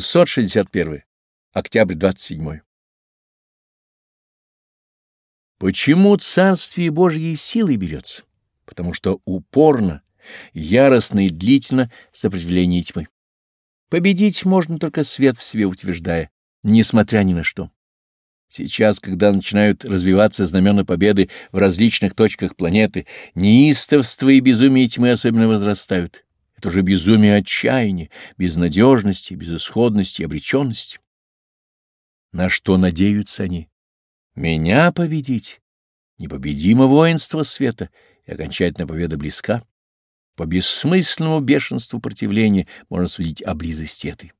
661. Октябрь 27. Почему Царствие Божьей силой берется? Потому что упорно, яростно и длительно сопротивление тьмы. Победить можно только свет в себе утверждая, несмотря ни на что. Сейчас, когда начинают развиваться знамена победы в различных точках планеты, неистовство и безумие тьмы особенно возрастают. Это уже безумие отчаяния, безнадежности, безысходности, обреченности. На что надеются они? Меня победить? Непобедимо воинство света, и окончательная победа близка. По бессмысленному бешенству противления можно судить о близости этой.